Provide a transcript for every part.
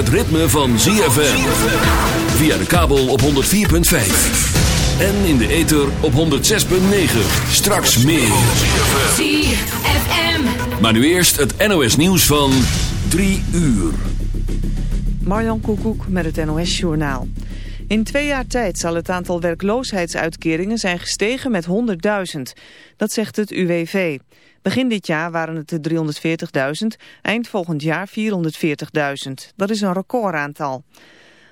het ritme van ZFM. Via de kabel op 104.5. En in de ether op 106.9. Straks meer. ZFM. Maar nu eerst het NOS nieuws van 3 uur. Marjan Koekoek met het NOS Journaal. In twee jaar tijd zal het aantal werkloosheidsuitkeringen zijn gestegen met 100.000. Dat zegt het UWV. Begin dit jaar waren het er 340.000, eind volgend jaar 440.000. Dat is een recordaantal.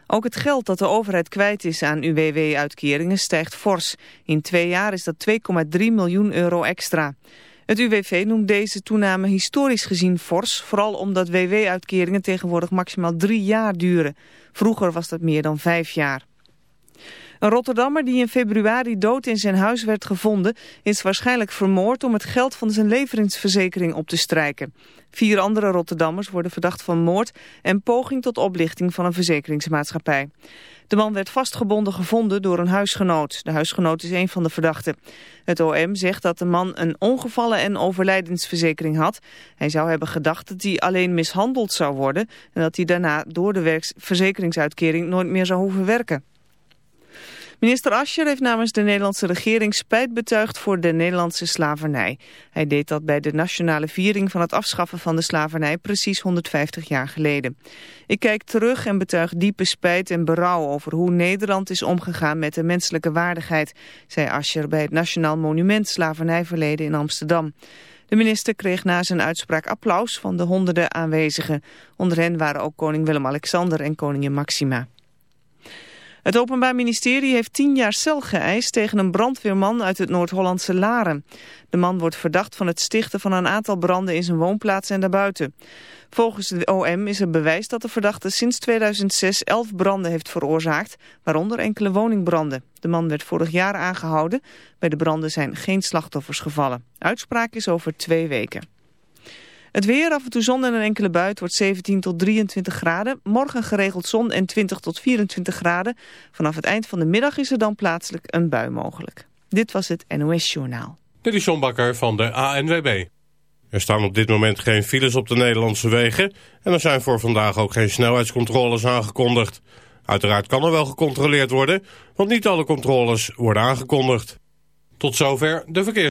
Ook het geld dat de overheid kwijt is aan UWW-uitkeringen stijgt fors. In twee jaar is dat 2,3 miljoen euro extra. Het UWV noemt deze toename historisch gezien fors, vooral omdat WW-uitkeringen tegenwoordig maximaal drie jaar duren. Vroeger was dat meer dan vijf jaar. Een Rotterdammer die in februari dood in zijn huis werd gevonden... is waarschijnlijk vermoord om het geld van zijn leveringsverzekering op te strijken. Vier andere Rotterdammers worden verdacht van moord... en poging tot oplichting van een verzekeringsmaatschappij. De man werd vastgebonden gevonden door een huisgenoot. De huisgenoot is een van de verdachten. Het OM zegt dat de man een ongevallen- en overlijdensverzekering had. Hij zou hebben gedacht dat hij alleen mishandeld zou worden... en dat hij daarna door de verzekeringsuitkering nooit meer zou hoeven werken. Minister Ascher heeft namens de Nederlandse regering spijt betuigd voor de Nederlandse slavernij. Hij deed dat bij de nationale viering van het afschaffen van de slavernij precies 150 jaar geleden. Ik kijk terug en betuig diepe spijt en berouw over hoe Nederland is omgegaan met de menselijke waardigheid, zei Ascher bij het Nationaal Monument Slavernijverleden in Amsterdam. De minister kreeg na zijn uitspraak applaus van de honderden aanwezigen. Onder hen waren ook koning Willem-Alexander en koningin Maxima. Het Openbaar Ministerie heeft tien jaar cel geëist tegen een brandweerman uit het Noord-Hollandse Laren. De man wordt verdacht van het stichten van een aantal branden in zijn woonplaats en daarbuiten. Volgens de OM is er bewijs dat de verdachte sinds 2006 elf branden heeft veroorzaakt, waaronder enkele woningbranden. De man werd vorig jaar aangehouden. Bij de branden zijn geen slachtoffers gevallen. Uitspraak is over twee weken. Het weer, af en toe zon en een enkele buit, wordt 17 tot 23 graden. Morgen geregeld zon en 20 tot 24 graden. Vanaf het eind van de middag is er dan plaatselijk een bui mogelijk. Dit was het NOS Journaal. Dit is van de ANWB. Er staan op dit moment geen files op de Nederlandse wegen... en er zijn voor vandaag ook geen snelheidscontroles aangekondigd. Uiteraard kan er wel gecontroleerd worden... want niet alle controles worden aangekondigd. Tot zover de verkeer.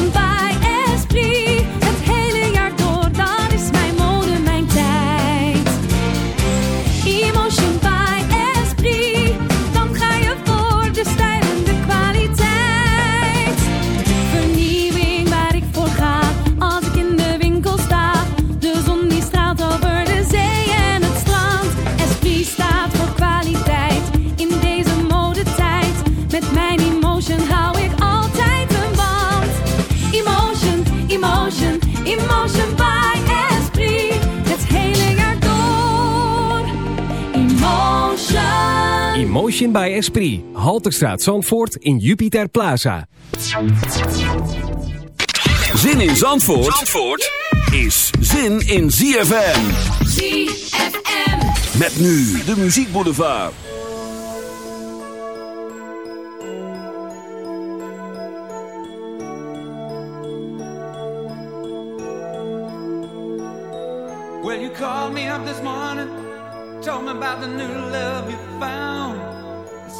Motion bij Esprit. Halterstraat Zandvoort in Jupiter Plaza. Zin in Zandvoort, is zin in ZFM. ZFM. Met nu de muziekboulevard. Well, you called me up this morning. Told me about the new love you found.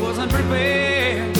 wasn't prepared.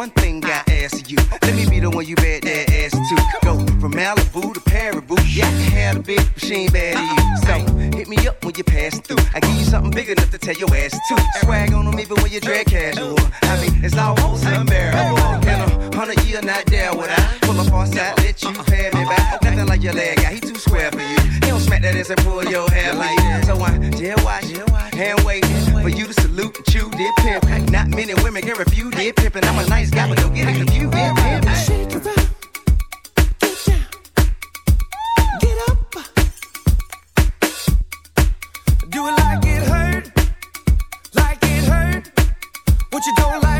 where you Let me be the one you bet that ass to. Go from Malibu to Paribu. Yeah, I have a big machine bad to you. So hit me up when you pass through. I give you something big enough to tell your ass to. Swag on them even when you drag casual. I mean, it's almost unbearable. In a hundred year, not there would I pull up on side, let you pay me back. Nothing like your leg guy, he too square for you. Smack that ass and pull your hair like that. So I jail watch, hand wait for you to salute and chew dip pimp. Not many women can refuse dip pimp, and I'm a nice guy, but don't get it confused. Dip pimp. Shake it up. Do it like it hurt, like it hurt. What you don't like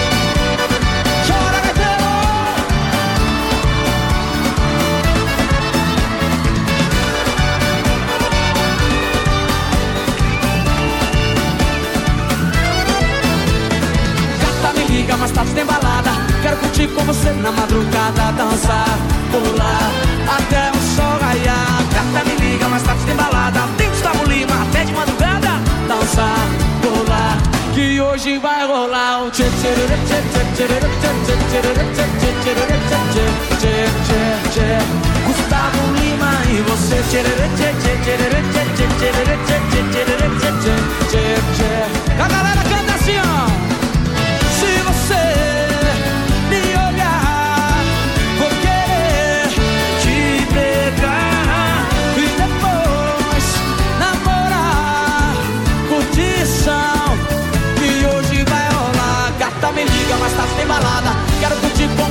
na madrugada, dançar, pular até o sol raiar. Gata, me liga, mais tarde tem balada. Tem Gustavo Lima até de madrugada, dançar, pular. Que hoje vai rolar o Gustavo Lima e você tchê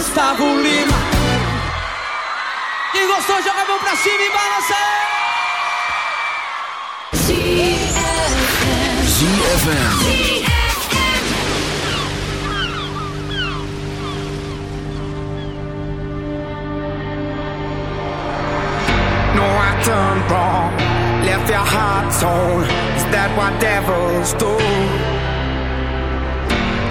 Gustavo Lima Quem gostou joga a mão pra cima e balança ZFM. No, I done wrong. Left your heart torn. Is that what devils do?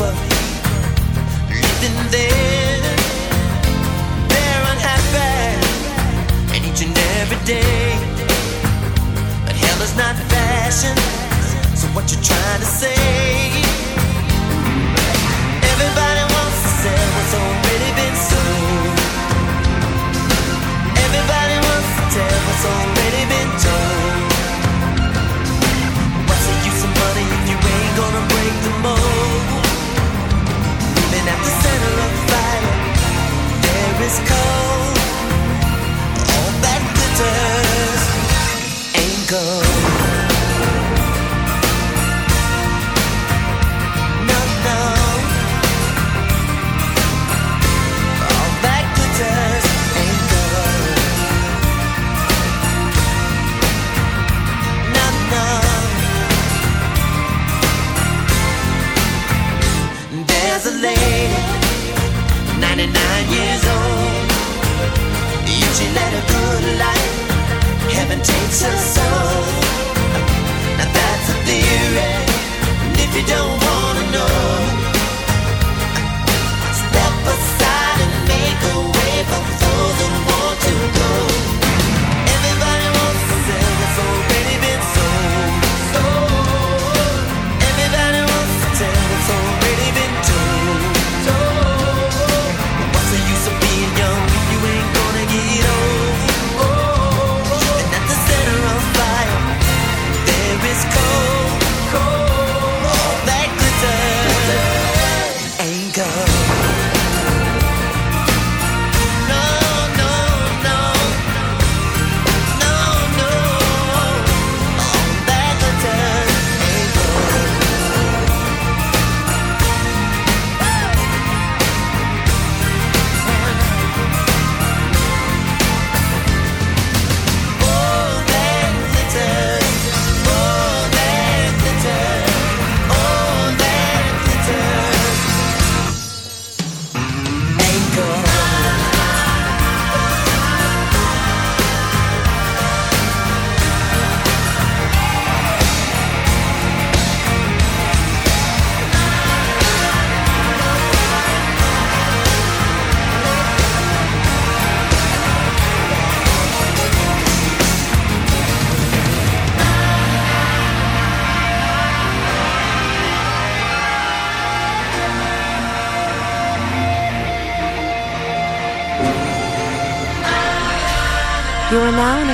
people living there. They're unhappy, and each and every day. But hell is not fashion. So what you're trying to say?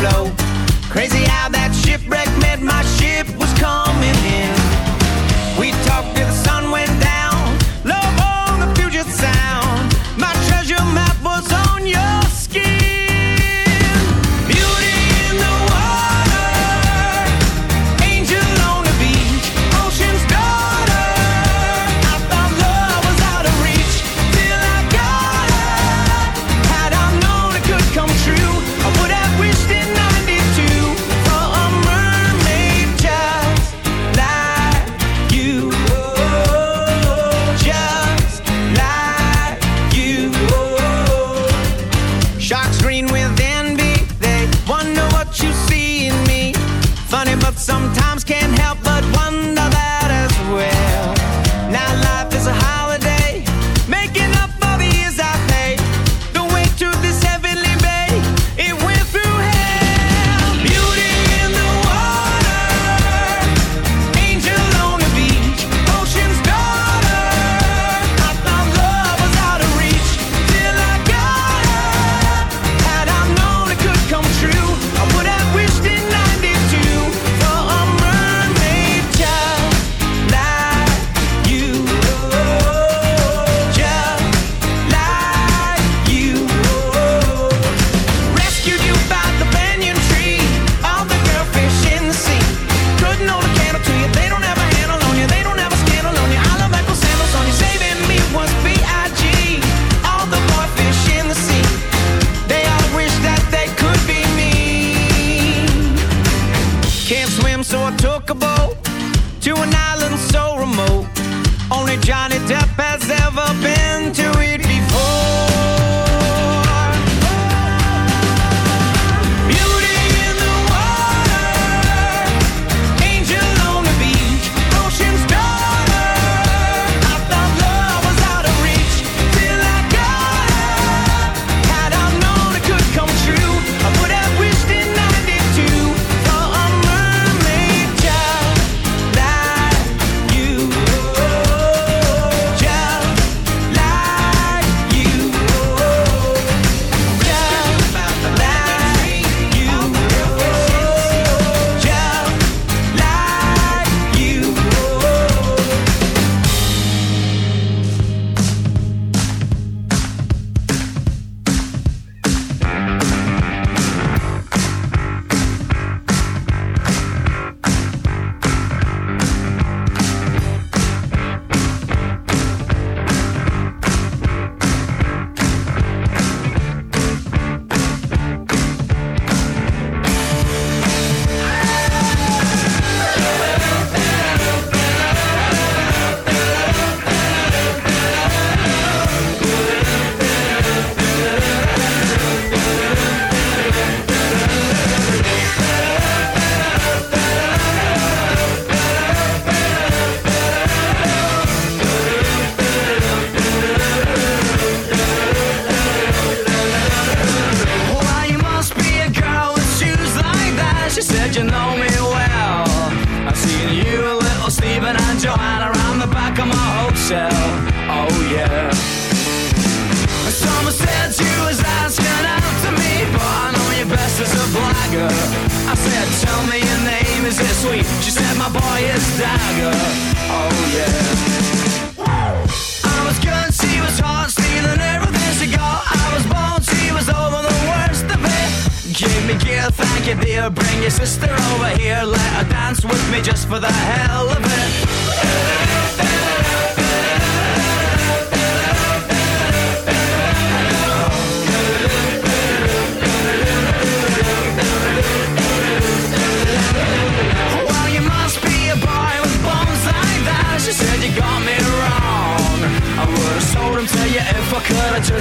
flow.